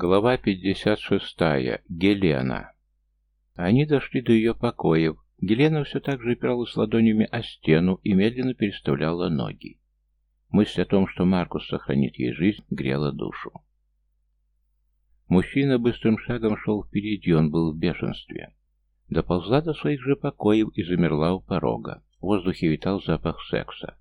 Глава 56. Гелена. Они дошли до ее покоев. Гелена все так же опиралась ладонями о стену и медленно переставляла ноги. Мысль о том, что Маркус сохранит ей жизнь, грела душу. Мужчина быстрым шагом шел впереди, он был в бешенстве. Доползла до своих же покоев и замерла у порога. В воздухе витал запах секса.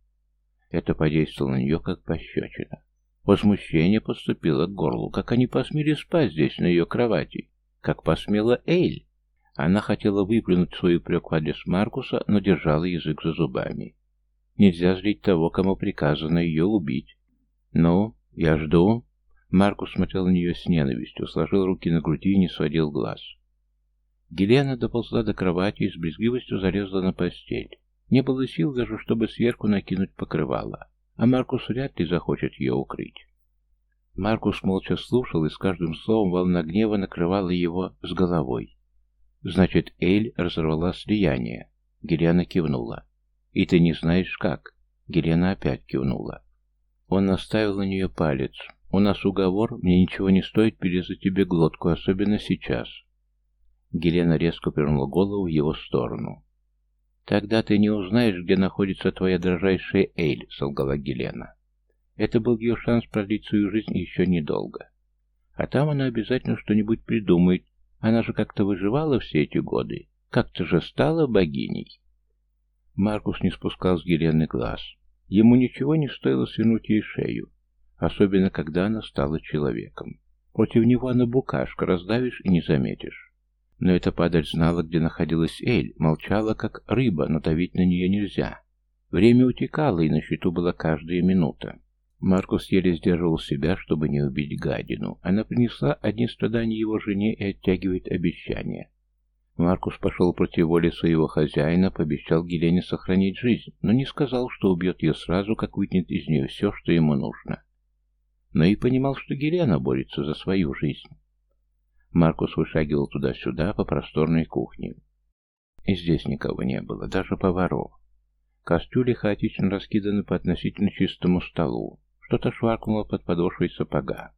Это подействовало на нее, как пощечина. Возмущение подступило к горлу. Как они посмели спать здесь, на ее кровати? Как посмела Эйль? Она хотела выплюнуть свою упрек в адрес Маркуса, но держала язык за зубами. Нельзя злить того, кому приказано ее убить. «Ну, я жду». Маркус смотрел на нее с ненавистью, сложил руки на груди и не сводил глаз. Гелена доползла до кровати и с брезгливостью залезла на постель. Не было сил даже, чтобы сверху накинуть покрывало а Маркус вряд ли захочет ее укрыть. Маркус молча слушал, и с каждым словом волна гнева накрывала его с головой. «Значит, Эль разорвала слияние». Гелена кивнула. «И ты не знаешь, как?» Гелена опять кивнула. Он наставил на нее палец. «У нас уговор, мне ничего не стоит перерезать тебе глотку, особенно сейчас». Гелена резко повернула голову в его сторону. «Тогда ты не узнаешь, где находится твоя дрожайшая Эйль», — солгала Гелена. Это был ее шанс продлить свою жизнь еще недолго. А там она обязательно что-нибудь придумает. Она же как-то выживала все эти годы. Как-то же стала богиней. Маркус не спускал с Гелены глаз. Ему ничего не стоило свернуть ей шею. Особенно, когда она стала человеком. Против него она букашка, раздавишь и не заметишь. Но эта падаль знала, где находилась Эль, молчала, как рыба, но давить на нее нельзя. Время утекало, и на счету была каждая минута. Маркус еле сдерживал себя, чтобы не убить гадину. Она принесла одни страдания его жене и оттягивает обещания. Маркус пошел против воли своего хозяина, пообещал Гелене сохранить жизнь, но не сказал, что убьет ее сразу, как вытянет из нее все, что ему нужно. Но и понимал, что Гелена борется за свою жизнь. Маркус вышагивал туда-сюда по просторной кухне. И здесь никого не было, даже поваров. Кастрюли хаотично раскиданы по относительно чистому столу. Что-то шваркнуло под подошвой сапога.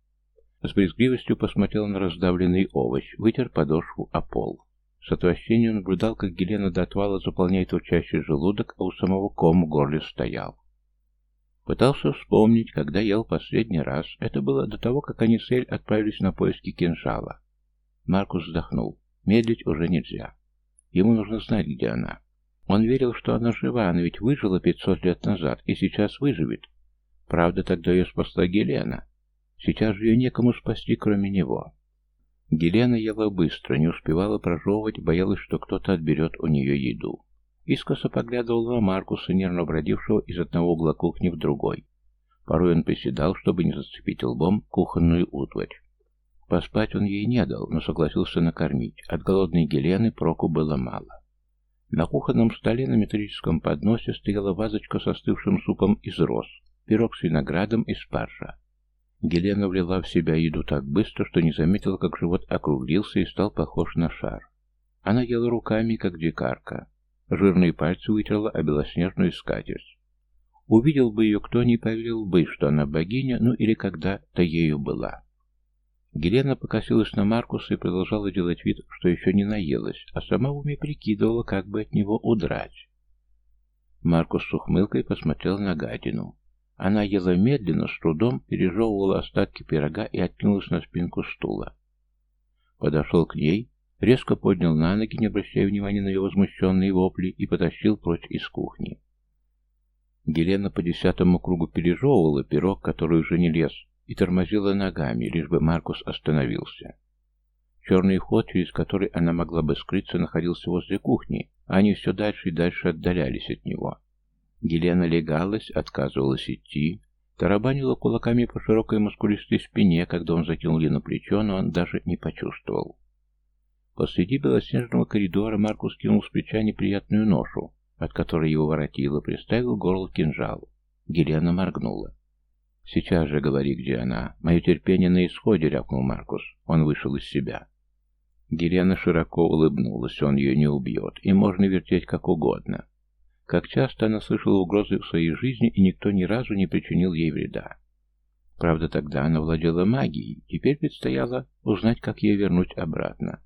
С брезгливостью посмотрел на раздавленный овощ, вытер подошву о пол. С отвращением наблюдал, как Гелена до отвала заполняет урчащий желудок, а у самого ком в горле стоял. Пытался вспомнить, когда ел последний раз. Это было до того, как они с Эль отправились на поиски кинжала. Маркус вздохнул. Медлить уже нельзя. Ему нужно знать, где она. Он верил, что она жива, она ведь выжила пятьсот лет назад и сейчас выживет. Правда, тогда ее спасла Гелена. Сейчас же ее некому спасти, кроме него. Гелена ела быстро, не успевала прожевывать, боялась, что кто-то отберет у нее еду. Искоса поглядывал на Маркуса, нервно бродившего из одного угла кухни в другой. Порой он приседал, чтобы не зацепить лбом кухонную утварь. Поспать он ей не дал, но согласился накормить. От голодной Гелены проку было мало. На кухонном столе на металлическом подносе стояла вазочка со остывшим супом из роз, пирог с виноградом и спаржа. Гелена влила в себя еду так быстро, что не заметила, как живот округлился и стал похож на шар. Она ела руками, как дикарка. Жирные пальцы вытерла о белоснежную скатерть. Увидел бы ее кто, не поверил бы, что она богиня, ну или когда-то ею была. Гелена покосилась на Маркуса и продолжала делать вид, что еще не наелась, а сама в уме прикидывала, как бы от него удрать. Маркус с ухмылкой посмотрел на гадину. Она ела медленно, с трудом, пережевывала остатки пирога и откинулась на спинку стула. Подошел к ней, резко поднял на ноги, не обращая внимания на ее возмущенные вопли, и потащил прочь из кухни. Гелена по десятому кругу пережевывала пирог, который уже не лез, и тормозила ногами, лишь бы Маркус остановился. Черный ход, через который она могла бы скрыться, находился возле кухни, а они все дальше и дальше отдалялись от него. Гелена легалась, отказывалась идти, тарабанила кулаками по широкой мускулистой спине, когда он закинул ей на плечо, но он даже не почувствовал. Посреди белоснежного коридора Маркус кинул с плеча неприятную ношу, от которой его воротило, приставил горло кинжалу. Гелена моргнула. «Сейчас же говори, где она. Мое терпение на исходе», — рявкнул Маркус. Он вышел из себя. Гелена широко улыбнулась. Он ее не убьет. И можно вертеть как угодно. Как часто она слышала угрозы в своей жизни, и никто ни разу не причинил ей вреда. Правда, тогда она владела магией, теперь предстояло узнать, как ее вернуть обратно.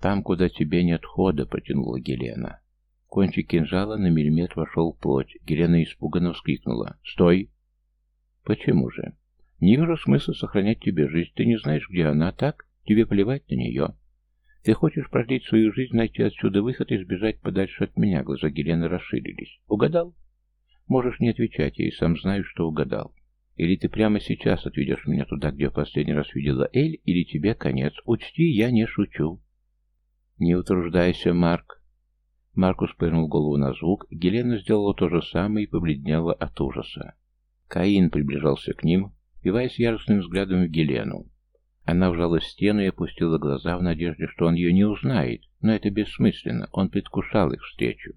«Там, куда тебе нет хода», — протянула Гелена. Кончик кинжала на миллиметр вошел в плоть. Гелена испуганно вскрикнула. «Стой!» «Почему же?» «Не вижу смысла сохранять тебе жизнь. Ты не знаешь, где она, так? Тебе плевать на нее. Ты хочешь продлить свою жизнь, найти отсюда выход и сбежать подальше от меня?» Глаза Гелены расширились. «Угадал?» «Можешь не отвечать, я и сам знаю, что угадал. Или ты прямо сейчас отведешь меня туда, где в последний раз видела Эль, или тебе конец. Учти, я не шучу». «Не утруждайся, Марк». Маркус повернул голову на звук, Гелена сделала то же самое и побледнела от ужаса. Каин приближался к ним, впиваясь яростным взглядом в Гелену. Она вжала в стену и опустила глаза в надежде, что он ее не узнает, но это бессмысленно, он предвкушал их встречу.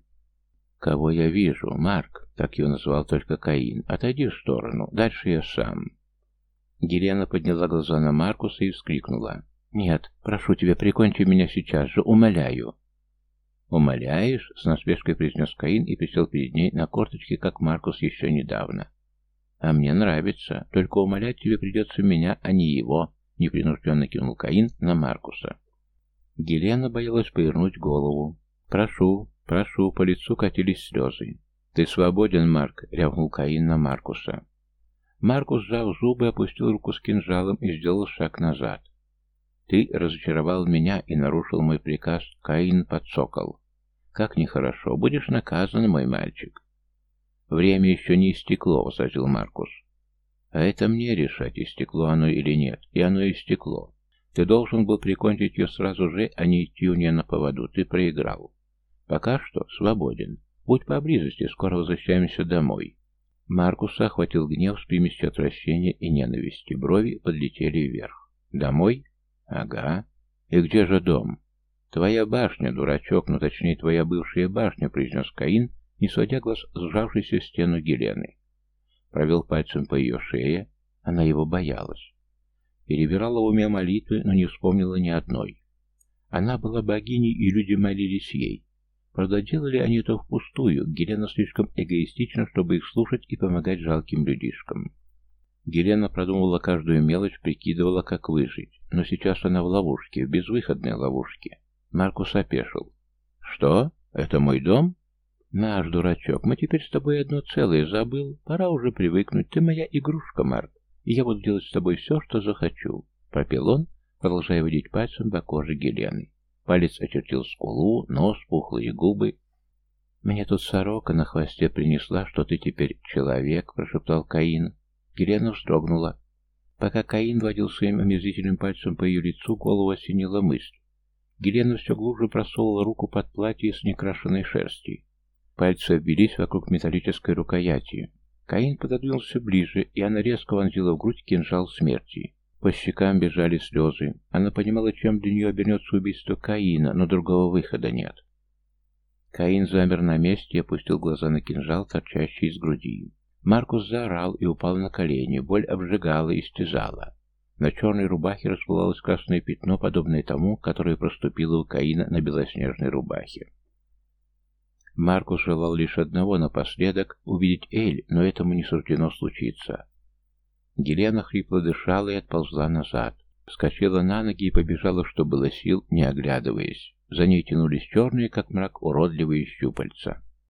«Кого я вижу? Марк!» — так его назвал только Каин. «Отойди в сторону, дальше я сам». Гелена подняла глаза на Маркуса и вскрикнула. «Нет, прошу тебя, прикончи меня сейчас же, умоляю». «Умоляешь?» — с насмешкой произнес Каин и присел перед ней на корточке, как Маркус еще недавно. «А мне нравится. Только умолять тебе придется меня, а не его», — непринужденно кинул Каин на Маркуса. Гелена боялась повернуть голову. «Прошу, прошу», — по лицу катились слезы. «Ты свободен, Марк», — рявкнул Каин на Маркуса. Маркус, сжал зубы, опустил руку с кинжалом и сделал шаг назад. Ты разочаровал меня и нарушил мой приказ, Каин подсокол. Как нехорошо, будешь наказан, мой мальчик. Время еще не истекло, возразил Маркус. А это мне решать, истекло оно или нет, и оно истекло. Ты должен был прикончить ее сразу же, а не идти у нее на поводу. Ты проиграл. Пока что свободен. Будь поблизости, скоро возвращаемся домой. Маркуса охватил гнев с примесью отвращения и ненависти. Брови подлетели вверх. Домой? «Ага. И где же дом?» «Твоя башня, дурачок, ну точнее, твоя бывшая башня», — произнес Каин, не сводя глаз сжавшейся стену Гелены. Провел пальцем по ее шее. Она его боялась. Перебирала в уме молитвы, но не вспомнила ни одной. Она была богиней, и люди молились ей. Правда, делали они это впустую. Гелена слишком эгоистична, чтобы их слушать и помогать жалким людишкам. Гелена продумывала каждую мелочь, прикидывала, как выжить. Но сейчас она в ловушке, в безвыходной ловушке. Маркус опешил. «Что? Это мой дом?» «Наш, дурачок, мы теперь с тобой одно целое, забыл? Пора уже привыкнуть. Ты моя игрушка, Марк, и я буду делать с тобой все, что захочу», — пропел он, продолжая водить пальцем по коже Гелены. Палец очертил скулу, нос, пухлые губы. «Мне тут сорока на хвосте принесла, что ты теперь человек», — прошептал Каин. Гелена вздрогнула. Пока Каин водил своим омерзительным пальцем по ее лицу, голову осенила мысль. Гелена все глубже просовывала руку под платье с некрашенной шерсти. Пальцы обвелись вокруг металлической рукояти. Каин пододвинулся ближе, и она резко вонзила в грудь кинжал смерти. По щекам бежали слезы. Она понимала, чем для нее обернется убийство Каина, но другого выхода нет. Каин замер на месте и опустил глаза на кинжал, торчащий из груди. Маркус заорал и упал на колени, боль обжигала и стязала. На черной рубахе расплывалось красное пятно, подобное тому, которое проступило у Каина на белоснежной рубахе. Маркус желал лишь одного напоследок — увидеть Эль, но этому не суждено случиться. Гелена хрипло дышала и отползла назад. Скочила на ноги и побежала, что было сил, не оглядываясь. За ней тянулись черные, как мрак, уродливые щупальца.